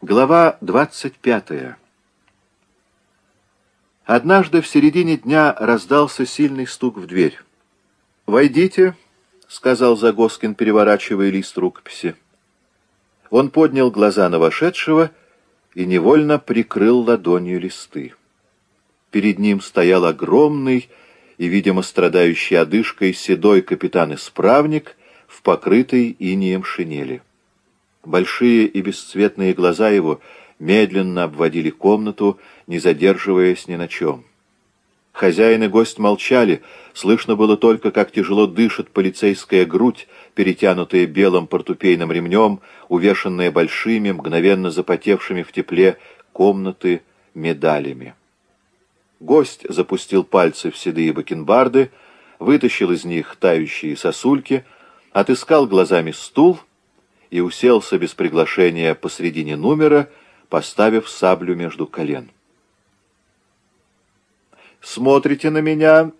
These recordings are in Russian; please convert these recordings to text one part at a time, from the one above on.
Глава 25 Однажды в середине дня раздался сильный стук в дверь. «Войдите», — сказал Загоскин, переворачивая лист рукописи. Он поднял глаза на вошедшего и невольно прикрыл ладонью листы. Перед ним стоял огромный и, видимо, страдающий одышкой седой капитан-исправник в покрытой инеем шинели. Большие и бесцветные глаза его медленно обводили комнату, не задерживаясь ни на чем. Хозяин и гость молчали, слышно было только, как тяжело дышит полицейская грудь, перетянутая белым портупейным ремнем, увешанная большими, мгновенно запотевшими в тепле комнаты медалями. Гость запустил пальцы в седые бакенбарды, вытащил из них тающие сосульки, отыскал глазами стул — и уселся без приглашения посредине номера, поставив саблю между колен. «Смотрите на меня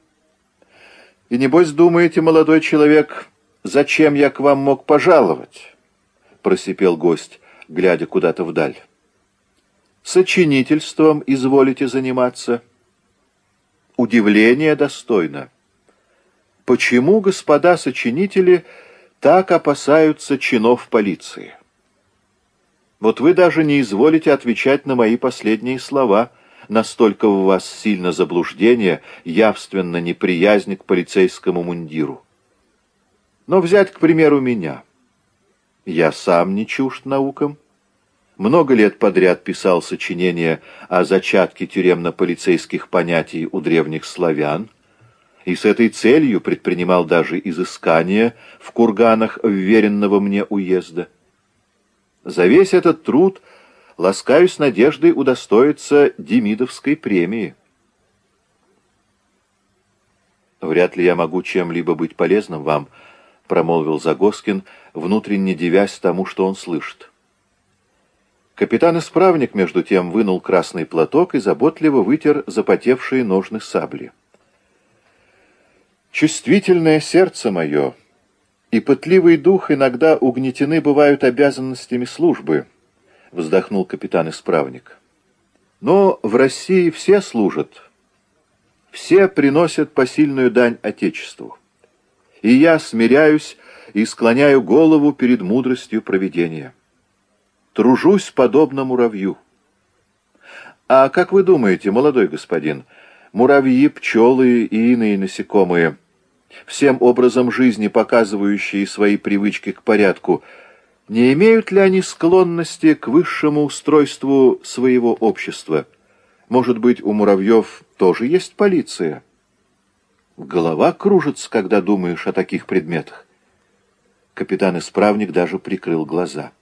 и, небось, думаете, молодой человек, зачем я к вам мог пожаловать?» — просипел гость, глядя куда-то вдаль. «Сочинительством изволите заниматься?» «Удивление достойно. Почему, господа сочинители, — так опасаются чинов полиции. Вот вы даже не изволите отвечать на мои последние слова, настолько у вас сильно заблуждение, явственно неприязнь к полицейскому мундиру. Но взять, к примеру, меня. Я сам не чужд наукам. Много лет подряд писал сочинения о зачатке тюремно-полицейских понятий у древних славян, и с этой целью предпринимал даже изыскания в курганах вверенного мне уезда. За весь этот труд ласкаюсь надеждой удостоиться Демидовской премии. «Вряд ли я могу чем-либо быть полезным вам», — промолвил Загоскин, внутренне девясь тому, что он слышит. Капитан-исправник, между тем, вынул красный платок и заботливо вытер запотевшие ножны сабли. Чувствительное сердце мое и пытливый дух иногда угнетены бывают обязанностями службы, вздохнул капитан-исправник. Но в России все служат, все приносят посильную дань Отечеству. И я смиряюсь и склоняю голову перед мудростью проведения. Тружусь подобно муравью. А как вы думаете, молодой господин, муравьи, пчелы и иные насекомые — всем образом жизни показывающие свои привычки к порядку, не имеют ли они склонности к высшему устройству своего общества? Может быть, у муравьев тоже есть полиция? Голова кружится, когда думаешь о таких предметах. Капитан-исправник даже прикрыл глаза.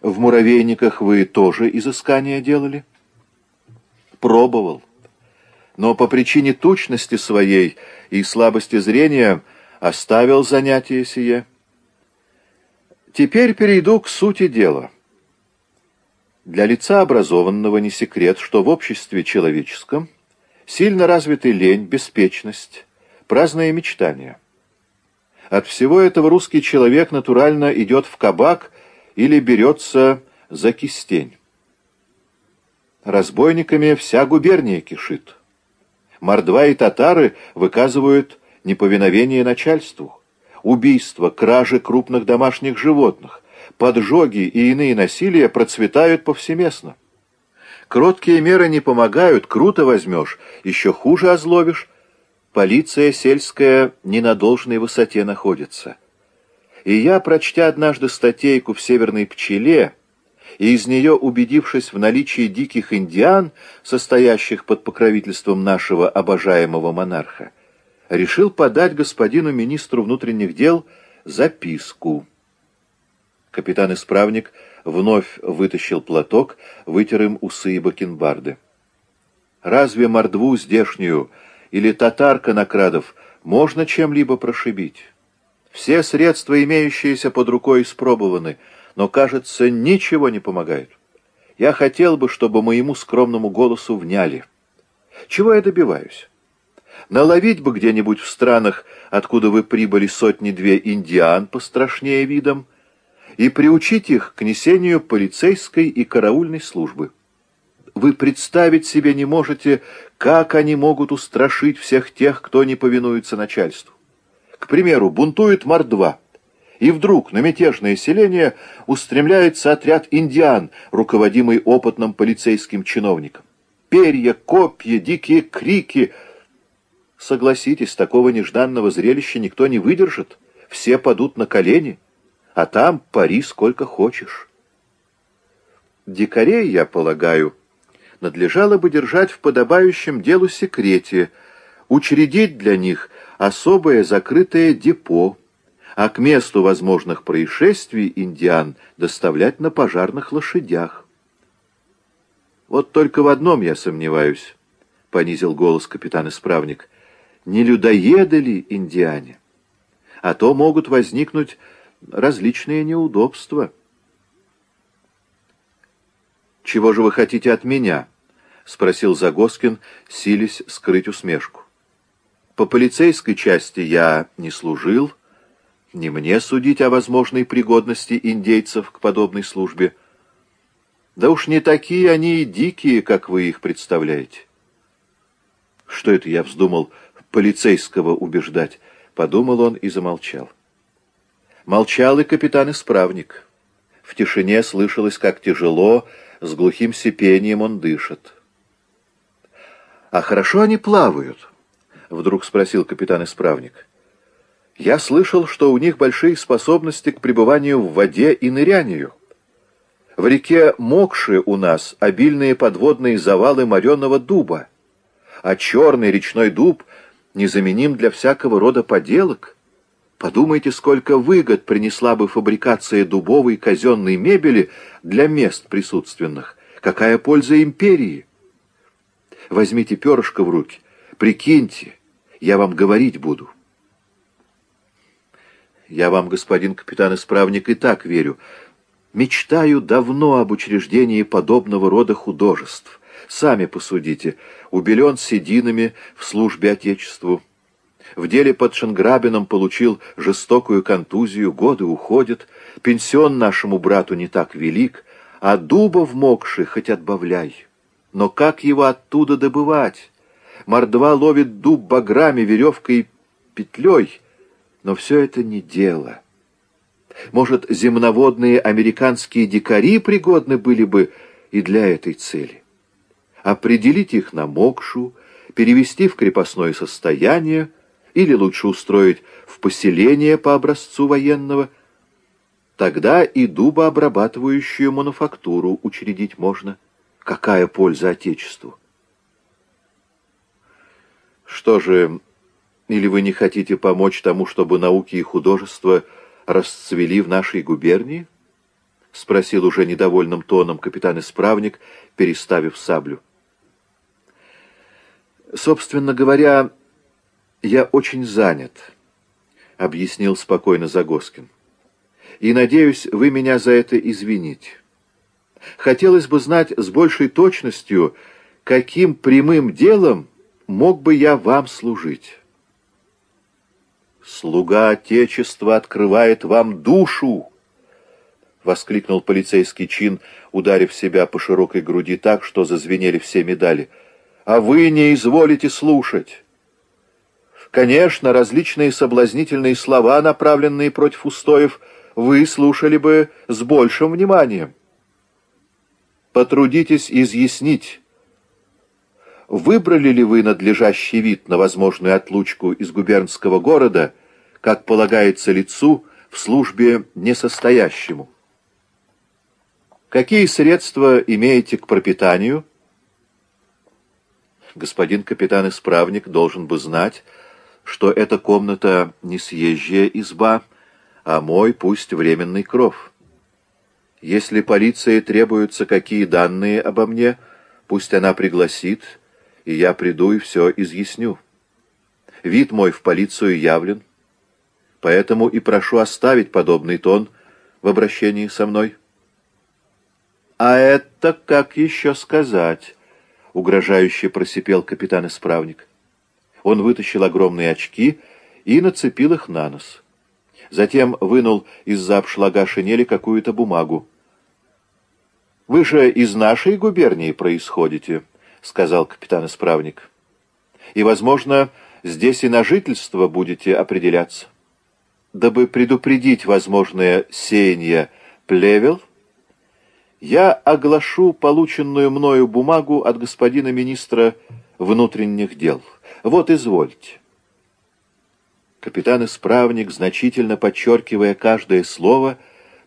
В муравейниках вы тоже изыскания делали? Пробовал но по причине тучности своей и слабости зрения оставил занятие сие. Теперь перейду к сути дела. Для лица образованного не секрет, что в обществе человеческом сильно развиты лень, беспечность, праздное мечтание. От всего этого русский человек натурально идет в кабак или берется за кистень. Разбойниками вся губерния кишит. Мордва и татары выказывают неповиновение начальству, убийства, кражи крупных домашних животных, поджоги и иные насилия процветают повсеместно. Кроткие меры не помогают, круто возьмешь, еще хуже озлобишь. Полиция сельская не на должной высоте находится. И я, прочтя однажды статейку в «Северной пчеле», и из нее, убедившись в наличии диких индиан, состоящих под покровительством нашего обожаемого монарха, решил подать господину министру внутренних дел записку. Капитан-исправник вновь вытащил платок, вытер им усы и бакенбарды. «Разве мордву здешнюю или татар Конокрадов можно чем-либо прошибить? Все средства, имеющиеся под рукой, испробованы — но, кажется, ничего не помогает. Я хотел бы, чтобы моему скромному голосу вняли. Чего я добиваюсь? Наловить бы где-нибудь в странах, откуда вы прибыли сотни-две индиан пострашнее видом, и приучить их к несению полицейской и караульной службы. Вы представить себе не можете, как они могут устрашить всех тех, кто не повинуется начальству. К примеру, бунтует мордва, и вдруг на мятежное селение устремляется отряд индиан, руководимый опытным полицейским чиновником. Перья, копья, дикие крики. Согласитесь, такого нежданного зрелища никто не выдержит. Все падут на колени, а там пари сколько хочешь. Дикарей, я полагаю, надлежало бы держать в подобающем делу секрете, учредить для них особое закрытое депо, а к месту возможных происшествий индиан доставлять на пожарных лошадях. «Вот только в одном я сомневаюсь», — понизил голос капитан-исправник, — «не людоеды ли индиане? А то могут возникнуть различные неудобства». «Чего же вы хотите от меня?» — спросил Загоскин, силясь скрыть усмешку. «По полицейской части я не служил, не мне судить о возможной пригодности индейцев к подобной службе. Да уж не такие они и дикие, как вы их представляете». «Что это я вздумал полицейского убеждать?» — подумал он и замолчал. Молчал и капитан-исправник. В тишине слышалось, как тяжело, с глухим сипением он дышит. «А хорошо они плавают?» — вдруг спросил капитан-исправник. «Я слышал, что у них большие способности к пребыванию в воде и нырянию. В реке Мокши у нас обильные подводные завалы мореного дуба, а черный речной дуб незаменим для всякого рода поделок». Подумайте, сколько выгод принесла бы фабрикация дубовой казенной мебели для мест присутственных. Какая польза империи? Возьмите перышко в руки, прикиньте, я вам говорить буду. Я вам, господин капитан-исправник, и так верю. Мечтаю давно об учреждении подобного рода художеств. Сами посудите, убелен сединами в службе Отечеству, в деле под Шенграбином получил жестокую контузию, годы уходят, пенсион нашему брату не так велик, а дуба в мокши хоть отбавляй. Но как его оттуда добывать? Мордва ловит дуб баграми, веревкой петлей, но все это не дело. Может, земноводные американские дикари пригодны были бы и для этой цели? Определить их на мокшу, перевести в крепостное состояние — или лучше устроить в поселение по образцу военного, тогда и дубообрабатывающую мануфактуру учредить можно. Какая польза Отечеству? Что же, или вы не хотите помочь тому, чтобы науки и художество расцвели в нашей губернии? — спросил уже недовольным тоном капитан-исправник, переставив саблю. Собственно говоря, «Я очень занят», — объяснил спокойно Загоскин. «И надеюсь, вы меня за это извините. Хотелось бы знать с большей точностью, каким прямым делом мог бы я вам служить». «Слуга Отечества открывает вам душу!» — воскликнул полицейский чин, ударив себя по широкой груди так, что зазвенели все медали. «А вы не изволите слушать!» Конечно, различные соблазнительные слова, направленные против устоев, вы слушали бы с большим вниманием. Потрудитесь изъяснить, выбрали ли вы надлежащий вид на возможную отлучку из губернского города, как полагается лицу в службе несостоящему? Какие средства имеете к пропитанию? Господин капитан-исправник должен бы знать, что эта комната не съезжая изба, а мой пусть временный кров. Если полиции требуются какие данные обо мне, пусть она пригласит, и я приду и все изъясню. Вид мой в полицию явлен, поэтому и прошу оставить подобный тон в обращении со мной. «А это как еще сказать?» — угрожающе просипел капитан-исправник. Он вытащил огромные очки и нацепил их на нос. Затем вынул из-за обшлага шинели какую-то бумагу. «Вы же из нашей губернии происходите», — сказал капитан-исправник. «И, возможно, здесь и на жительство будете определяться. Дабы предупредить возможное сеяние плевел, я оглашу полученную мною бумагу от господина министра внутренних дел. Вот, извольте». Капитан-исправник, значительно подчеркивая каждое слово,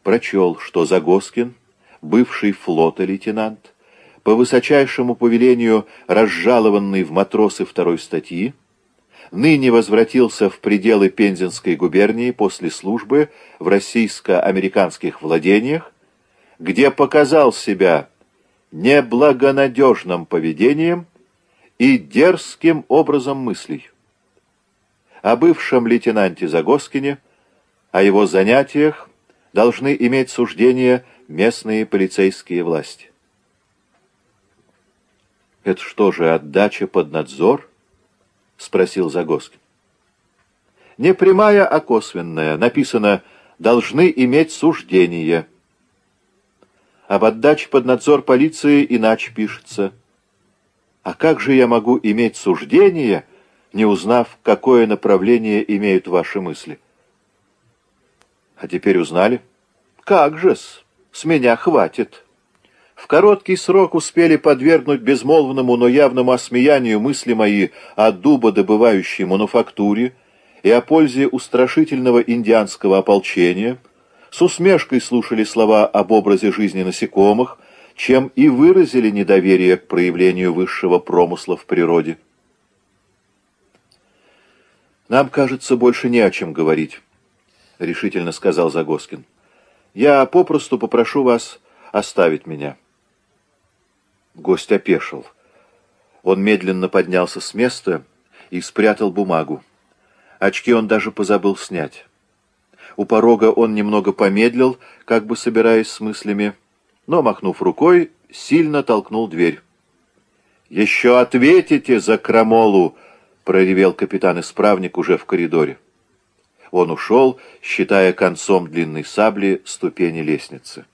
прочел, что Загоскин, бывший флота лейтенант, по высочайшему повелению разжалованный в матросы второй статьи, ныне возвратился в пределы Пензенской губернии после службы в российско-американских владениях, где показал себя неблагонадежным поведением и дерзким образом мыслей. О бывшем лейтенанте Загоскине, о его занятиях должны иметь суждение местные полицейские власти. «Это что же, отдача под надзор?» — спросил Загоскин. «Не прямая, а косвенная. Написано «должны иметь суждение». Об отдаче под надзор полиции иначе пишется. А как же я могу иметь суждение, не узнав, какое направление имеют ваши мысли? А теперь узнали? Как же-с, с меня хватит». В короткий срок успели подвергнуть безмолвному, но явному осмеянию мысли мои о дубодобывающей мануфактуре и о пользе устрашительного индианского ополчения, с усмешкой слушали слова об образе жизни насекомых, чем и выразили недоверие к проявлению высшего промысла в природе. «Нам, кажется, больше не о чем говорить», — решительно сказал Загоскин. «Я попросту попрошу вас оставить меня». Гость опешил. Он медленно поднялся с места и спрятал бумагу. Очки он даже позабыл снять. У порога он немного помедлил, как бы собираясь с мыслями, но, махнув рукой, сильно толкнул дверь. «Еще ответите за крамолу!» — проревел капитан-исправник уже в коридоре. Он ушел, считая концом длинной сабли ступени лестницы.